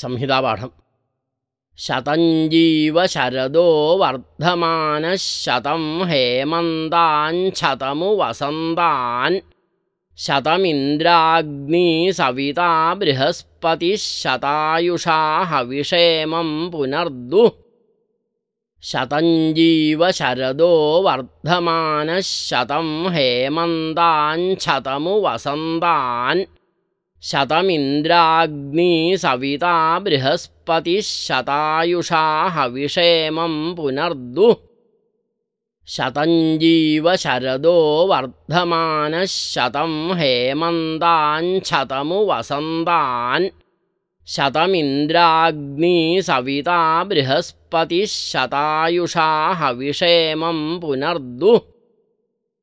संहितापाठं शतञ्जीवशरदो वर्धमानः शतं हेमन्ताञ्छतमु वसन्तान् शतमिन्द्राग्निसविता बृहस्पतिः शतायुषा हविषेमं पुनर्दुः। शतं हेमन्ताञ्छतमु वसन्तान् शतमिन्द्राग्निसविता बृहस्पतिः शतायुषा हविषेमं पुनर्दुः। शतञ्जीवशरदो वर्धमानः शतं हेमन्ताञ्छतमु वसन्तान् शतमिन्द्राग्निसविता बृहस्पतिः शतायुषा हविषेमं पुनर्दुः